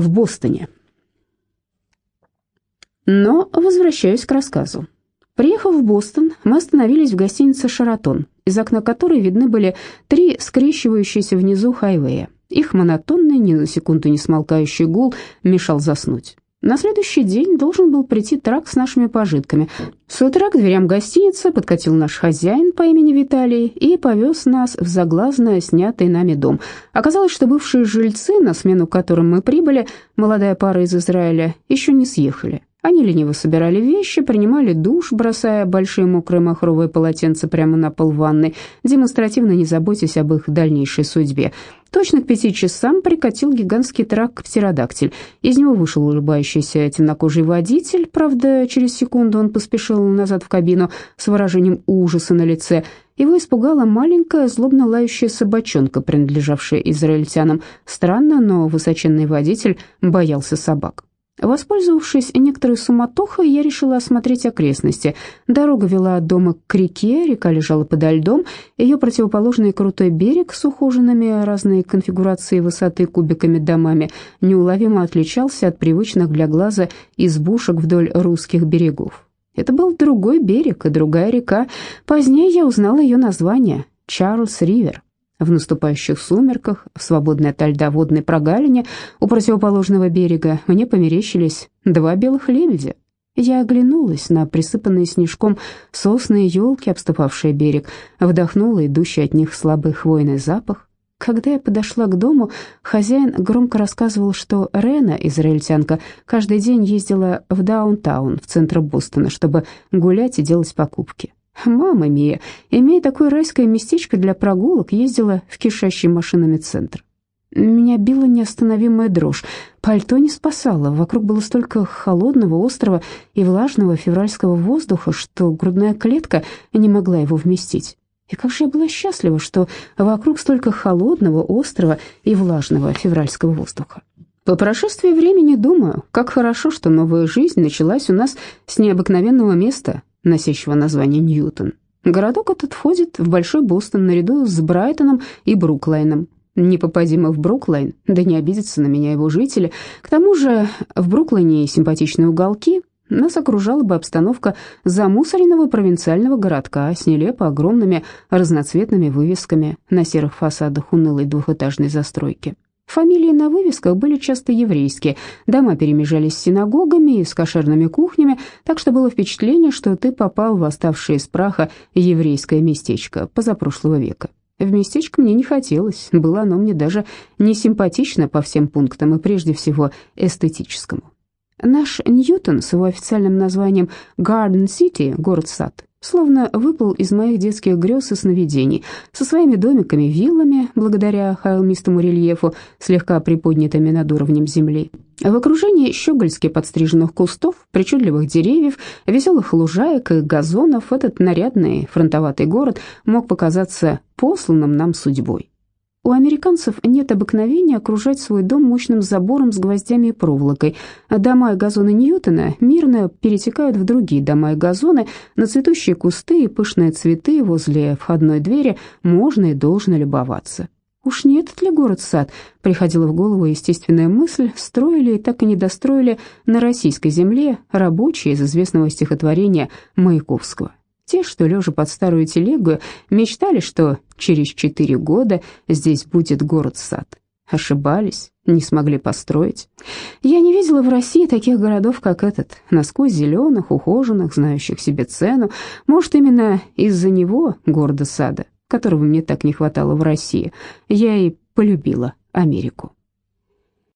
в Бостоне. Но возвращаюсь к рассказу. Приехав в Бостон, мы остановились в гостинице «Шаратон», из окна которой видны были три скрещивающиеся внизу хайвея. Их монотонный, ни на секунду не смолкающий гул мешал заснуть. На следующий день должен был прийти трак с нашими пожитками. С утра к дверям гостиницы подкатил наш хозяин по имени Виталий и повез нас в заглазно снятый нами дом. Оказалось, что бывшие жильцы, на смену которым мы прибыли, молодая пара из Израиля, еще не съехали. Они лениво собирали вещи, принимали душ, бросая большие мокрые махровые полотенца прямо на пол ванной, демонстративно не заботясь об их дальнейшей судьбе. Точно к пяти часам прикатил гигантский трак «Птеродактиль». Из него вышел улыбающийся темнокожий водитель, правда, через секунду он поспешил назад в кабину с выражением ужаса на лице. Его испугала маленькая, злобно лающая собачонка, принадлежавшая израильтянам. Странно, но высоченный водитель боялся собак. Воспользовавшись некоторой суматохой, я решила осмотреть окрестности. Дорога вела от дома к реке, река лежала подо льдом, ее противоположный крутой берег с ухоженными разной конфигурации высоты кубиками домами неуловимо отличался от привычных для глаза избушек вдоль русских берегов. Это был другой берег и другая река. Позднее я узнала ее название — Чарльз Ривер. В наступающих сумерках, в свободной от льда водной прогалине у противоположного берега мне померещились два белых лебедя. Я оглянулась на присыпанные снежком сосны и елки, обступавшие берег, вдохнула идущий от них слабый хвойный запах. Когда я подошла к дому, хозяин громко рассказывал, что Рена, израильтянка, каждый день ездила в даунтаун, в центр Бостона, чтобы гулять и делать покупки. Мама Мия, имея такое райское местечко для прогулок, ездила в кишащий машинами центр. Меня била неостановимая дрожь. Пальто не спасало, вокруг было столько холодного, острого и влажного февральского воздуха, что грудная клетка не могла его вместить. И как же я была счастлива, что вокруг столько холодного, острого и влажного февральского воздуха. По прошествии времени думаю, как хорошо, что новая жизнь началась у нас с необыкновенного места, носящего название Ньютон. Городок этот входит в Большой Бостон наряду с Брайтоном и Бруклайном. Не попади мы в Бруклайн, да не обидятся на меня его жители. К тому же в Бруклайне симпатичные уголки, нас окружала бы обстановка замусоренного провинциального городка с нелепо огромными разноцветными вывесками на серых фасадах унылой двухэтажной застройки. Фамилии на вывесках были часто еврейские, дома перемежались с синагогами и с кошерными кухнями, так что было впечатление, что ты попал в оставшее из праха еврейское местечко позапрошлого века. В местечко мне не хотелось, было оно мне даже не симпатично по всем пунктам и прежде всего эстетическому. Наш Ньютон с его официальным названием Garden City, город-сад, словно выпал из моих детских грез и сновидений, со своими домиками-виллами, благодаря холмистому рельефу, слегка приподнятыми над уровнем земли. В окружении щегольски подстриженных кустов, причудливых деревьев, веселых лужаек и газонов этот нарядный фронтоватый город мог показаться посланным нам судьбой. У американцев нет обыкновения окружать свой дом мощным забором с гвоздями и проволокой. Дома и газоны Ньютона мирно перетекают в другие дома и газоны, на цветущие кусты и пышные цветы возле входной двери можно и должно любоваться. Уж не этот ли город-сад, приходила в голову естественная мысль, строили и так и не достроили на российской земле рабочие из известного стихотворения Маяковского. Те, что, лежа под старую телегу, мечтали, что через четыре года здесь будет город-сад. Ошибались, не смогли построить. Я не видела в России таких городов, как этот, насквозь зеленых, ухоженных, знающих себе цену. Может, именно из-за него, города-сада, которого мне так не хватало в России, я и полюбила Америку.